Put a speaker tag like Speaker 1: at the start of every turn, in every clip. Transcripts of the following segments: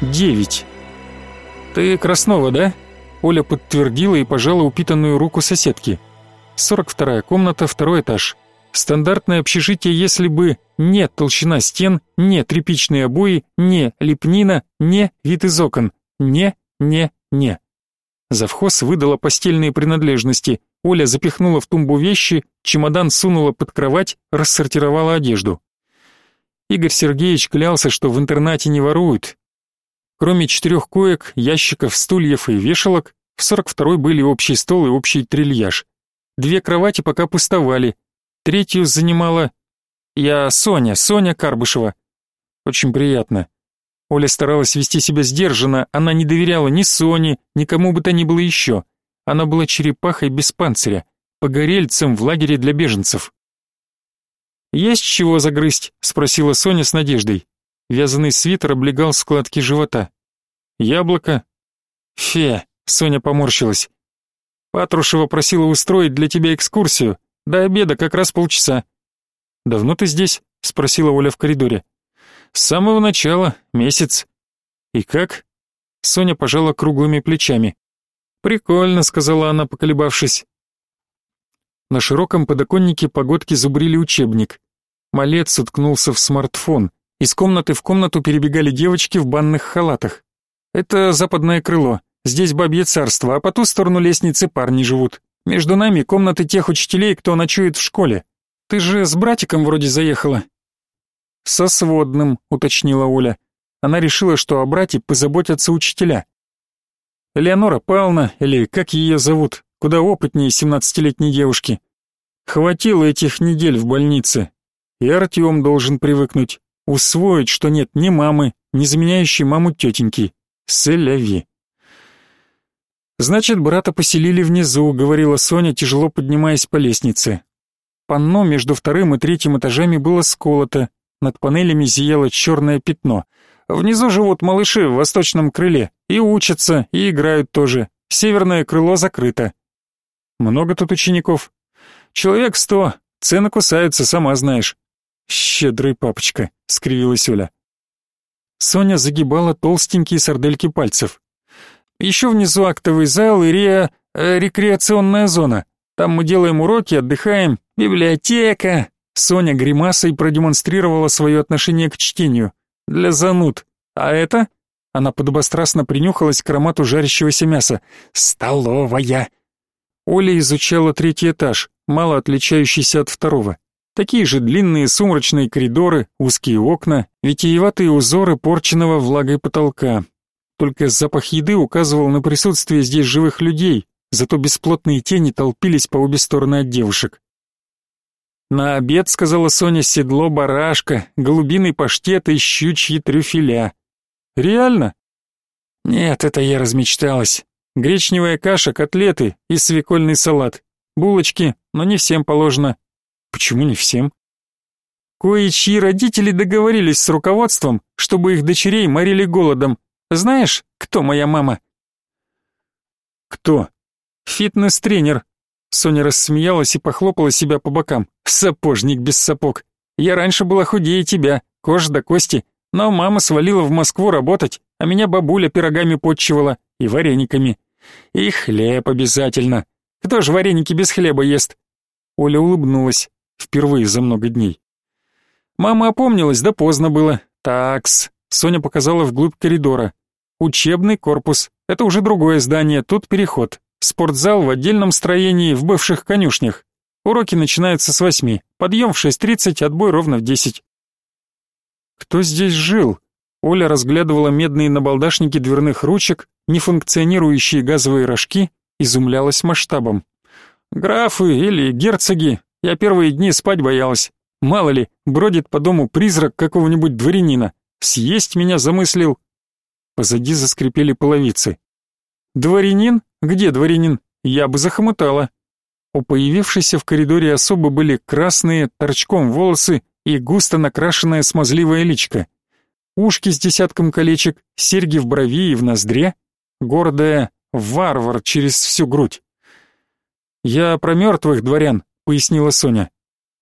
Speaker 1: девять. «Ты Краснова, да?» Оля подтвердила и пожала упитанную руку соседки. Сорок вторая комната, второй этаж. Стандартное общежитие, если бы не толщина стен, не тряпичные обои, не лепнина, не вид из окон. Не, не, не. Завхоз выдала постельные принадлежности. Оля запихнула в тумбу вещи, чемодан сунула под кровать, рассортировала одежду. Игорь Сергеевич клялся, что в интернате не воруют. Кроме четырех коек, ящиков, стульев и вешалок, в 42-й были общий стол и общий трильяж. Две кровати пока пустовали. Третью занимала... Я Соня, Соня Карбышева. Очень приятно. Оля старалась вести себя сдержанно, она не доверяла ни Соне, ни кому бы то ни было еще. Она была черепахой без панциря, погорельцем в лагере для беженцев. «Есть чего загрызть?» — спросила Соня с надеждой. Вязаный свитер облегал складки живота. «Яблоко?» «Фе!» — Соня поморщилась. «Патрушева просила устроить для тебя экскурсию. До обеда как раз полчаса». «Давно ты здесь?» — спросила Оля в коридоре. «С самого начала, месяц». «И как?» Соня пожала круглыми плечами. «Прикольно», — сказала она, поколебавшись. На широком подоконнике погодки зубрили учебник. Малец уткнулся в смартфон. Из комнаты в комнату перебегали девочки в банных халатах. «Это западное крыло. Здесь бабье царство, а по ту сторону лестницы парни живут. Между нами комнаты тех учителей, кто ночует в школе. Ты же с братиком вроде заехала». «Со сводным», — уточнила Оля. Она решила, что о брате позаботятся учителя. Леонора Павловна, или как ее зовут, куда опытнее семнадцатилетней девушки. Хватило этих недель в больнице. И Артем должен привыкнуть, усвоить, что нет ни мамы, ни заменяющей маму тетеньки. Селяви. «Значит, брата поселили внизу», — говорила Соня, тяжело поднимаясь по лестнице. Панно между вторым и третьим этажами было сколото, над панелями зияло черное пятно. Внизу живут малыши в восточном крыле, и учатся, и играют тоже. Северное крыло закрыто. Много тут учеников? Человек сто. Цены кусаются, сама знаешь. Щедрый папочка, скривилась Оля. Соня загибала толстенькие сардельки пальцев. Еще внизу актовый зал и ре... Э, рекреационная зона. Там мы делаем уроки, отдыхаем. Библиотека. Соня гримасой продемонстрировала свое отношение к чтению. Для зануд. А это? Она подобострастно принюхалась к аромату жарящегося мяса. Столовая. Оля изучала третий этаж, мало отличающийся от второго. Такие же длинные сумрачные коридоры, узкие окна, витиеватые узоры порченного влагой потолка. Только запах еды указывал на присутствие здесь живых людей, зато бесплотные тени толпились по обе стороны от девушек. «На обед», — сказала Соня, — «седло барашка, голубиный паштет и щучьи трюфеля». «Реально?» «Нет, это я размечталась. Гречневая каша, котлеты и свекольный салат. Булочки, но не всем положено. Почему не всем? Кое-чьи родители договорились с руководством, чтобы их дочерей морили голодом. Знаешь, кто моя мама? Кто? Фитнес-тренер. Соня рассмеялась и похлопала себя по бокам. Сапожник без сапог. Я раньше была худее тебя, кожа до кости, но мама свалила в Москву работать, а меня бабуля пирогами подчивала и варениками. И хлеб обязательно. Кто же вареники без хлеба ест? Оля улыбнулась, впервые за много дней. Мама опомнилась, да поздно было. Такс. Соня показала вглубь коридора. Учебный корпус. Это уже другое здание, тут переход. Спортзал в отдельном строении, в бывших конюшнях. Уроки начинаются с восьми. Подъем в 6.30, отбой ровно в 10. Кто здесь жил? Оля разглядывала медные набалдашники дверных ручек, нефункционирующие газовые рожки, изумлялась масштабом. «Графы или герцоги, я первые дни спать боялась. Мало ли, бродит по дому призрак какого-нибудь дворянина. Съесть меня замыслил». Позади заскрипели половицы. «Дворянин? Где дворянин? Я бы захомутала». У появившейся в коридоре особо были красные, торчком волосы и густо накрашенная смазливая личка ушки с десятком колечек, серьги в брови и в ноздре, гордая варвар через всю грудь. «Я про мертвых дворян», — пояснила Соня.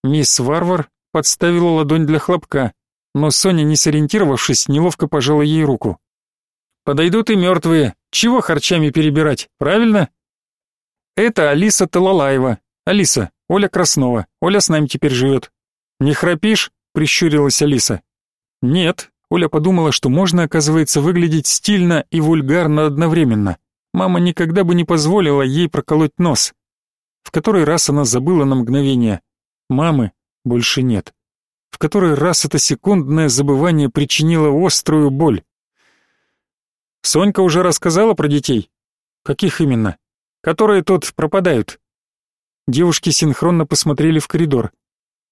Speaker 1: Мисс Варвар подставила ладонь для хлопка, но Соня, не сориентировавшись, неловко пожала ей руку. Подойдут и мертвые. Чего харчами перебирать, правильно? Это Алиса Талалаева. Алиса, Оля Краснова. Оля с нами теперь живет. Не храпишь? Прищурилась Алиса. Нет. Оля подумала, что можно, оказывается, выглядеть стильно и вульгарно одновременно. Мама никогда бы не позволила ей проколоть нос. В который раз она забыла на мгновение. Мамы больше нет. В который раз это секундное забывание причинило острую боль. Сонька уже рассказала про детей? Каких именно? Которые тут пропадают. Девушки синхронно посмотрели в коридор.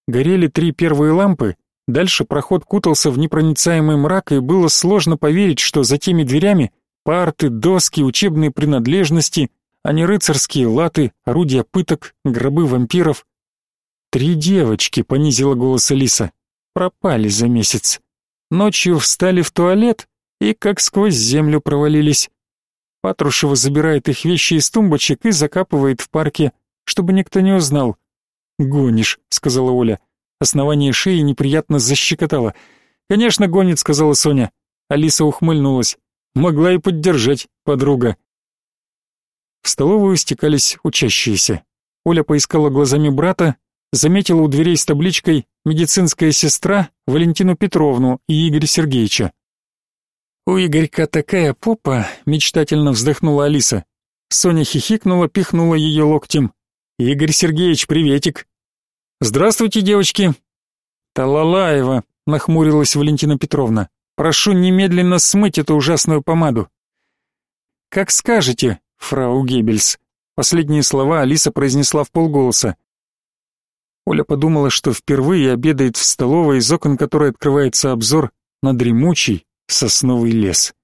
Speaker 1: Горели три первые лампы, дальше проход кутался в непроницаемый мрак, и было сложно поверить, что за теми дверями парты, доски, учебные принадлежности, а не рыцарские латы, орудия пыток, гробы вампиров. Три девочки, понизила голос Элиса, пропали за месяц. Ночью встали в туалет и как сквозь землю провалились. Патрушева забирает их вещи из тумбочек и закапывает в парке, чтобы никто не узнал. «Гонишь», — сказала Оля. Основание шеи неприятно защекотало. «Конечно, гонит», — сказала Соня. Алиса ухмыльнулась. «Могла и поддержать, подруга». В столовую стекались учащиеся. Оля поискала глазами брата, заметила у дверей с табличкой «Медицинская сестра» Валентину Петровну и Игоря Сергеевича. «У Игорька такая попа», — мечтательно вздохнула Алиса. Соня хихикнула, пихнула ее локтем. «Игорь Сергеевич, приветик!» «Здравствуйте, девочки!» «Талалаева», — нахмурилась Валентина Петровна. «Прошу немедленно смыть эту ужасную помаду». «Как скажете, фрау Геббельс», — последние слова Алиса произнесла в полголоса. Оля подумала, что впервые обедает в столовой, из окон которой открывается обзор на дремучий, сосновый лес.